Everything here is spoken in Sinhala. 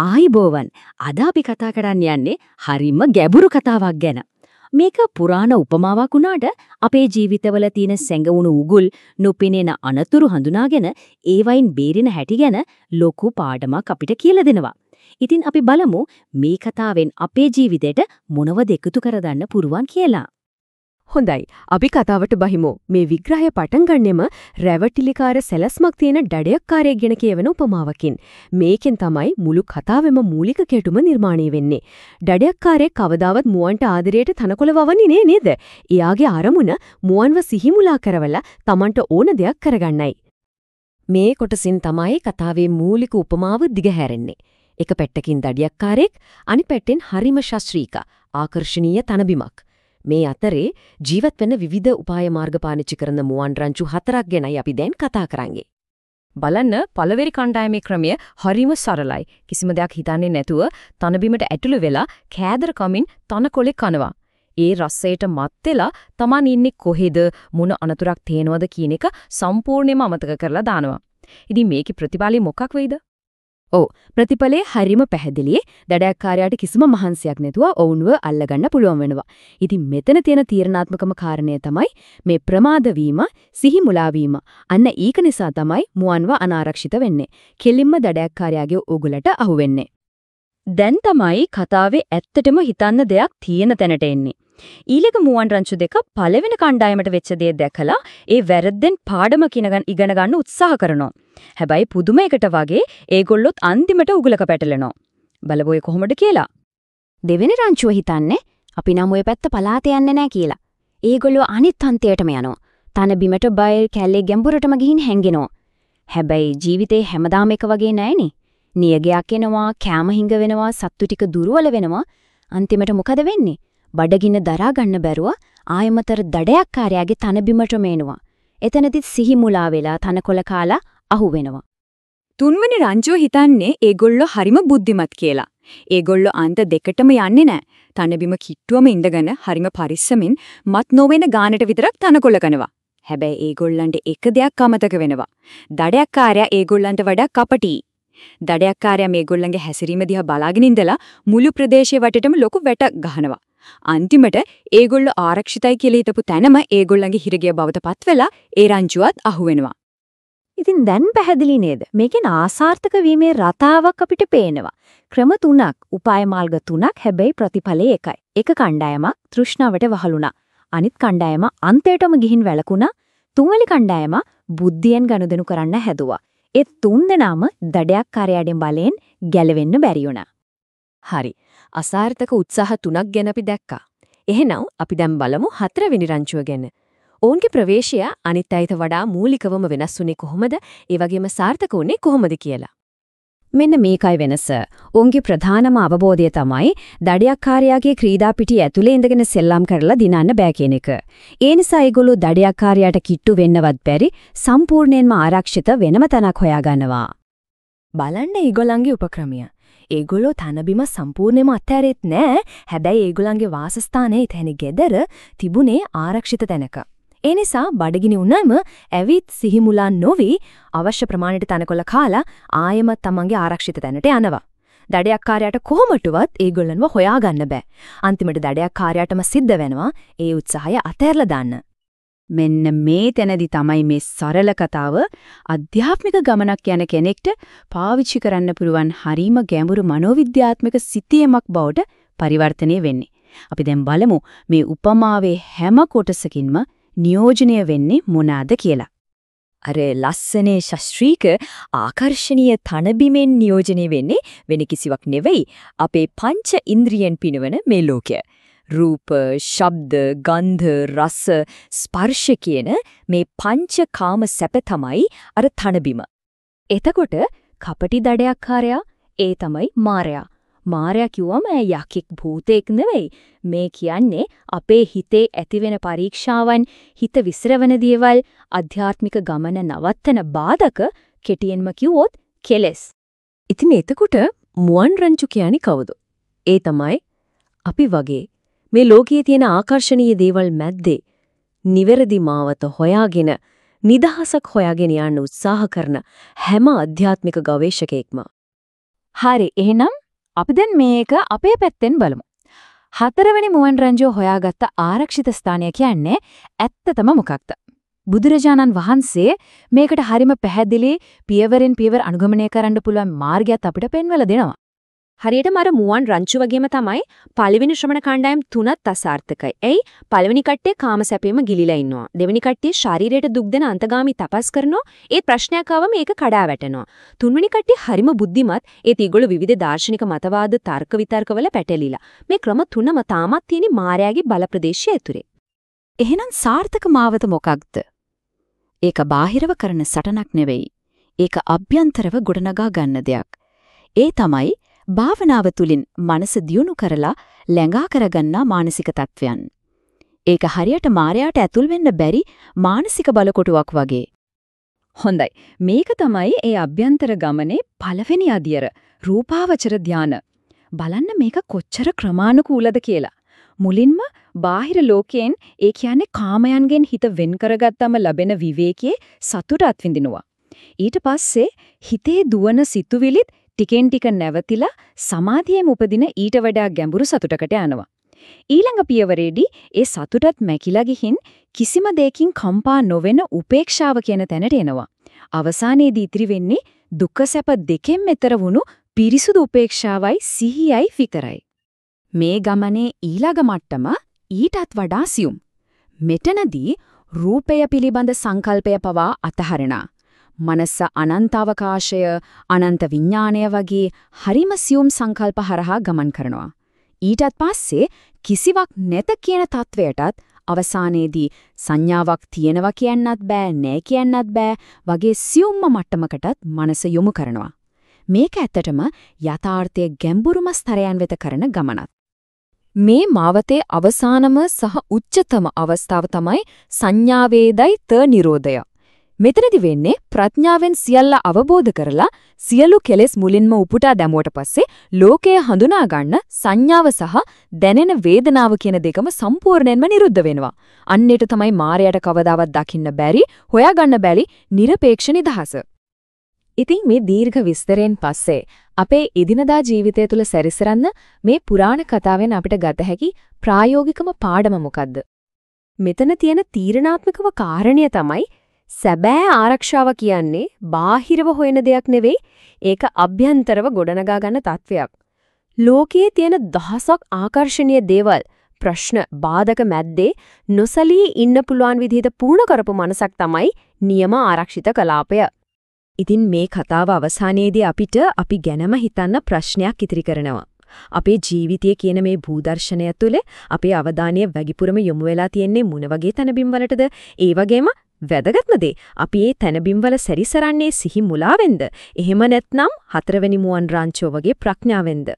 ආයිබෝවන් අද අපි කතා කරන්න යන්නේ හරිම ගැඹුරු කතාවක් ගැන. මේක පුරාණ උපමාවක් වුණාට අපේ ජීවිතවල තියෙන සැඟවුණු උගුල් නොපෙනෙන අනතුරු හඳුනාගෙන ඒවයින් බේරෙන හැටි ගැන ලොකු පාඩමක් අපිට කියලා දෙනවා. ඉතින් අපි බලමු මේ කතාවෙන් අපේ ජීවිතේට මොනවද එකතු කරගන්න පුරුවන් කියලා. හොඳයි. අපි කතාවට බහිමු. මේ විග්‍රහය පටන් ගන්නෙම රැවටිලිකාර සැලස්මක් තියෙන ඩඩයක්කාරයෙක් ගැන කියවන උපමාවකින්. මේකෙන් තමයි මුළු කතාවෙම මූලික කෙටුම නිර්මාණය වෙන්නේ. ඩඩයක්කාරයෙක් කවදාවත් මුවන්ට ආදරයට තනකොළ වවන්නේ නේ නේද? එයාගේ අරමුණ මුවන්ව සිහිමුලා කරවලා Tamanට ඕන දෙයක් කරගන්නයි. මේ කොටසින් තමයි කතාවේ මූලික උපමාව දිගහැරෙන්නේ. එක පැත්තකින් දඩියක්කාරයෙක් අනිත් පැත්තෙන් හරිම ශාස්ත්‍රීක ආකර්ශනීය තනබිමක්. මේ අතරේ ජීවත් වෙන විවිධ උපාය මාර්ග පාවිච්චි කරන මුවන් රංචු හතරක් ගැනයි අපි දැන් කතා කරන්නේ. බලන්න පළවෙනි කණ්ඩායමේ ක්‍රමය හරිම සරලයි. කිසිම දෙයක් හිතන්නේ නැතුව තනබිමට ඇතුළු වෙලා කෑදර කමින් තනකොලේ කනවා. ඒ රසයට මත් වෙලා Taman ඉන්නේ කොහෙද මොන අනතුරක් තේනවද කියන එක සම්පූර්ණයෙන්ම අමතක කරලා දානවා. ඉතින් මේකේ ප්‍රතිඵලය මොකක් වෙයිද? ඔව් ප්‍රතිඵලයේ හරිම පැහැදිලියි. දඩයක්කාරයාට කිසිම මහන්සියක් නැතුව ඔවුන්ව අල්ලගන්න පුළුවන් වෙනවා. ඉතින් මෙතන තියෙන තීරණාත්මකම කාරණය තමයි මේ ප්‍රමාද වීම, සිහි මුලා වීම. අන්න ඒක නිසා තමයි මුවන්ව අනාරක්ෂිත වෙන්නේ. කෙලින්ම දඩයක්කාරයාගේ උගලට අහු වෙන්නේ. දැන් තමයි කතාවේ ඇත්තටම හිතන්න දෙයක් තියෙන තැනට එන්නේ. ඊළඟ මුවන් රංචු දෙක පළවෙනි කණ්ඩායමට වෙච්ච දේ දැකලා ඒ වැරද්දෙන් පාඩම ඉගෙන ගන්න උත්සාහ කරනවා. හැබැයි පුදුම එකට වගේ ඒගොල්ලොත් අන්තිමට උගලක පැටලෙනවා. බලබෝය කොහොමද කියලා. දෙවෙනි රංචුව හිතන්නේ අපි නම් ওই පැත්ත පලාත යන්නේ නැහැ කියලා. ඒගොල්ලෝ අනිත් අන්තයටම යනවා. තන බිමට බය කැලේ ගැඹුරටම ගිහින් හැංගෙනවා. හැබැයි ජීවිතේ හැමදාම එක වගේ නැහැනේ. නියගයක් එනවා, කැම හිඟ වෙනවා, සත්තු ටික දුර්වල වෙනවා. අන්තිමට මොකද වෙන්නේ? බඩගින්න දරා ගන්න බැරුව ආයමතර දඩයක් කාර්යාගේ තන බිමට මේනවා. එතනදිත් සිහි මුලා වෙලා තනකොළ කාලා අහු වෙනවා. තුන්වෙනි රංජුව හිතන්නේ ඒගොල්ලෝ හරිම බුද්ධිමත් කියලා. ඒගොල්ලෝ අන්ත දෙකටම යන්නේ නැහැ. තනබිම කිට්ටුවම ඉඳගෙන හරිම පරිස්සමින් මත් නොවන ගානට විතරක් තනකොළ කනවා. හැබැයි ඒගොල්ලන්ට එක දෙයක් අමතක වෙනවා. දඩයක්කාරයා ඒගොල්ලන්ට වඩා කපටි. දඩයක්කාරයා මේගොල්ලන්ගේ හැසිරීම දිහා බලාගෙන ඉඳලා මුළු ප්‍රදේශය වටේටම ලොකු වැටක් ගහනවා. අන්තිමට ඒගොල්ලෝ ආරක්ෂිතයි කියලා හිතපු තැනම ඒගොල්ලන්ගේ හිරගිය බවට පත් වෙලා ඒ රංචුවත් අහුවෙනවා. ඉතින් දැන් පැහැදිලි නේද? මේකෙන් ආසාර්ථක වීමේ රටාවක් අපිට පේනවා. ක්‍රම තුනක්, උපාය මාර්ග තුනක් හැබැයි ප්‍රතිඵලය එකයි. එක කණ්ඩායමක් තෘෂ්ණාවට වහලුණා. අනිත් කණ්ඩායම අන්තයටම ගිහින් වැළකුණා. තුන්වෙනි කණ්ඩායම බුද්ධියෙන් ගනුදෙනු කරන්න හැදුවා. ඒ තුන් දෙනාම දඩයක් කාර්යයෙන් බලෙන් ගැලවෙන්න බැරි වුණා. හරි. අසාර්ථක උත්සාහ තුනක් ගැන අපි දැක්කා. එහෙනම් අපි දැන් බලමු හතරවෙනි රංචුව ගැන. ඔවුන්ගේ ප්‍රවේශය අනිත් අයට වඩා මූලිකවම වෙනස් වුණේ කොහොමද? ඒ වගේම සාර්ථක වුණේ කොහොමද කියලා. මෙන්න මේකයි වෙනස. ඔවුන්ගේ ප්‍රධානම අවබෝධය තමයි දඩයක්කාරයාගේ ක්‍රීඩා පිටිය ඇතුලේ ඉඳගෙන සෙල්ලම් කරලා දිනන්න බෑ කියන එක. ඒ නිසා ඒගොල්ලෝ දඩයක්කාරයාට කිට්ටු වෙන්නවත් බැරි සම්පූර්ණයෙන්ම ආරක්ෂිත වෙනම තැනක් හොයාගන්නවා. බලන්න ඒගොල්ලන්ගේ උපක්‍රමය. ඒගොල්ලෝ තනබිම සම්පූර්ණයෙන්ම අත්හැරෙත් නෑ. හැබැයි ඒගොල්ලන්ගේ වාසස්ථානයේ තැනි ගෙදර තිබුණේ ආරක්ෂිත තැනක. ඒ නිසා බඩගිනි වුණාම ඇවිත් සිහිමුලා නොවි අවශ්‍ය ප්‍රමාණයට තනකොළ කාලා ආයෙම තමන්ගේ ආරක්ෂිත තැනට යනවා. දඩයක්කාරයාට කොහොමටවත් ඒගොල්ලන්ව හොයාගන්න බෑ. අන්තිමට දඩයක්කාරයාටම සිද්ධ වෙනවා ඒ උත්සාහය අතහැරලා දාන්න. මෙන්න මේ තැනදි තමයි මේ සරල කතාව අධ්‍යාත්මික ගමනක් යන කෙනෙක්ට පාවිච්චි කරන්න පුළුවන් හරීම ගැඹුරු මනෝවිද්‍යාත්මක සිතියමක් බවට පරිවර්තනය වෙන්නේ. අපි දැන් බලමු මේ උපමාවේ හැම කොටසකින්ම නියෝජනය වෙන්නේ මොනවාද කියලා. අර ලස්සනේ ශාස්ත්‍රීක ආකර්ශනීය තනබිමෙන් නියෝජනය වෙන්නේ වෙන කිසිවක් නෙවෙයි අපේ පංච ඉන්ද්‍රියන් පිනවන මේ ලෝකය. රූප, ශබ්ද, ගන්ධ, රස, ස්පර්ශ කියන මේ පංචකාම සැප තමයි අර තනබිම. එතකොට කපටි දඩයක්කාරයා ඒ තමයි මායя. මායя කිව්වම යකෙක් භූතෙක් නෙවෙයි. මේ කියන්නේ අපේ හිතේ ඇතිවෙන පරීක්ෂාවන්, හිත විසිරවන දේවල්, අධ්‍යාත්මික ගමන නවත්තන බාධක කෙටියෙන්ම කිව්වොත් කෙලස්. ඉතින් එතකොට මුවන් රංචු කියන්නේ කවුද? ඒ තමයි අපි වගේ මේ ලෝකයේ තියෙන ආකර්ශනීය දේවල් මැද්දේ නිවැරදි මාවත හොයාගෙන නිදහසක් හොයාගෙන යන්න උත්සාහ කරන හැම අධ්‍යාත්මික ගවේෂකයෙක්ම හරි එහෙනම් අපි දැන් මේක අපේ පැත්තෙන් බලමු. හතරවෙනි මුවන් රංජෝ හොයාගත්ත ආරක්ෂිත ස්ථානය කියන්නේ ඇත්තටම මොකක්ද? බුදුරජාණන් වහන්සේ මේකට හරිම පැහැදිලි පියවරෙන් පියවර අනුගමනය කරන්න පුළුවන් මාර්ගයක් අපිට පෙන්වලා දෙනවා. හරියටම අර මුවන් රංචු වගේම තමයි පළවෙනි ශ්‍රමණ කණ්ඩායම් තුනත් අසාර්ථකයි. එයි පළවෙනි කට්ටිය කාම සැපේම ගිලිලා ඉන්නවා. දෙවෙනි කට්ටිය ශරීරයට දුක් දෙන අන්තගාමී තපස් කරනවා. ඒත් ප්‍රශ්නයක් ආවම ඒක කඩා වැටෙනවා. තුන්වෙනි කට්ටිය හරිම බුද්ධිමත්. ඒත් ඒගොල්ලෝ විවිධ දාර්ශනික මතවාද තර්ක විතර්කවල පැටලිලා. මේ ක්‍රම තුනම තාමත් තියෙන මායාගේ බල ප්‍රදේශය ඇතුලේ. එහෙනම් සාර්ථක මාවත මොකක්ද? ඒක බාහිරව කරන සටනක් නෙවෙයි. ඒක අභ්‍යන්තරව ගොඩනගා ගන්න දෙයක්. ඒ තමයි භාවනාව තුලින් මනස දියුණු කරලා ලැඟා කරගන්නා මානසික තත්වයන්. ඒක හරියට මායයට ඇතුල් වෙන්න බැරි මානසික බලකොටුවක් වගේ. හොඳයි. මේක තමයි ඒ අභ්‍යන්තර ගමනේ පළවෙනි අදියර රූපාවචර ධාන. බලන්න මේක කොච්චර ක්‍රමානුකූලද කියලා. මුලින්ම බාහිර ලෝකයෙන් ඒ කියන්නේ කාමයන්ගෙන් හිත වෙන් කරගත්තම ලැබෙන විවේකයේ සතුට අත්විඳිනවා. ඊට පස්සේ හිතේ දුවන සිතුවිලිත් ටිකෙන් ටික නැවතිලා සමාධියෙන් උපදින ඊට වඩා ගැඹුරු සතුටකට යනවා. ඊළඟ පියවරේදී ඒ සතුටත් මැකිලා ගිහින් කිසිම දෙයකින් කම්පා නොවෙන උපේක්ෂාව කියන තැනට එනවා. අවසානයේදී ඉතිරි වෙන්නේ දුක්ඛ සැප දෙකෙන් මෙතර වුණු පිරිසුදු උපේක්ෂාවයි සිහියයි විතරයි. මේ ගමනේ ඊළඟ මට්ටම ඊටත් වඩා සියුම්. මෙතනදී රූපය පිළිබඳ සංකල්පය පවා අතහරිනා. මනස අනන්ත අවකාශය අනන්ත විඥාණය වගේ හරිම සියුම් සංකල්ප හරහා ගමන් කරනවා. ඊටත් පස්සේ කිසිවක් නැත කියන තත්වයටත් අවසානයේදී සංඥාවක් තියෙනවා කියන්නත් බෑ නෑ කියන්නත් බෑ වගේ සියුම්ම මට්ටමකටත් මනස යොමු කරනවා. මේක ඇත්තටම යථාර්ථයේ ගැඹුරුම ස්තරයන් වෙත කරන ගමනක්. මේ මාවතේ අවසානම සහ උච්චතම අවස්ථාව තමයි සංඥාවේදයි ත නිරෝධය. මෙතනදි වෙන්නේ ප්‍රඥාවෙන් සියල්ල අවබෝධ කරලා සියලු කෙලෙස් මුලින්ම උපුටා දැමුවට පස්සේ ලෝකය හඳුනා ගන්න සංඥාව සහ දැනෙන වේදනාව කියන දෙකම සම්පූර්ණයෙන්ම නිරුද්ධ වෙනවා. අන්නේට තමයි මායයට කවදාවත් දකින්න බැරි, හොයාගන්න බැරි নিরপেক্ষ නිදහස. ඉතින් මේ දීර්ඝ විස්තරෙන් පස්සේ අපේ එදිනදා ජීවිතය තුළ සැරිසරන්න මේ පුරාණ කතාවෙන් අපිට ගත හැකි ප්‍රායෝගිකම පාඩම මොකද්ද? මෙතන තියෙන තීරණාත්මකව කාරණය තමයි සැබෑ ආරක්ෂාව කියන්නේ බාහිරව හොයන දෙයක් නෙවෙයි ඒක අභ්‍යන්තරව ගොඩනගා ගන්න තත්වයක්. ලෝකයේ තියෙන දහසක් ආකර්ෂණීය දේවල් ප්‍රශ්න බාධක මැද්දේ නොසලී ඉන්න පුළුවන් විදිහට පුහුණු කරපු මනසක් තමයි නියම ආරක්ෂිත කලාපය. ඉතින් මේ කතාව අවසානයේදී අපිට අපි ගැනම හිතන්න ප්‍රශ්නයක් ඉතිරි කරනවා. අපේ ජීවිතයේ කියන මේ භූදර්ශනය තුළ අපේ අවධානය වැඩිපුරම යොමු වෙලා තියෙන්නේ මොන වගේ තනබිම් වලටද? ඒ වගේම වැදගත්ම දේ. අපි මේ තනබිම්වල සැරිසරන්නේ සිහි මුලාවෙන්ද? එහෙම නැත්නම් හතරවෙනි මුවන් රාංචෝ වගේ ප්‍රඥාවෙන්ද?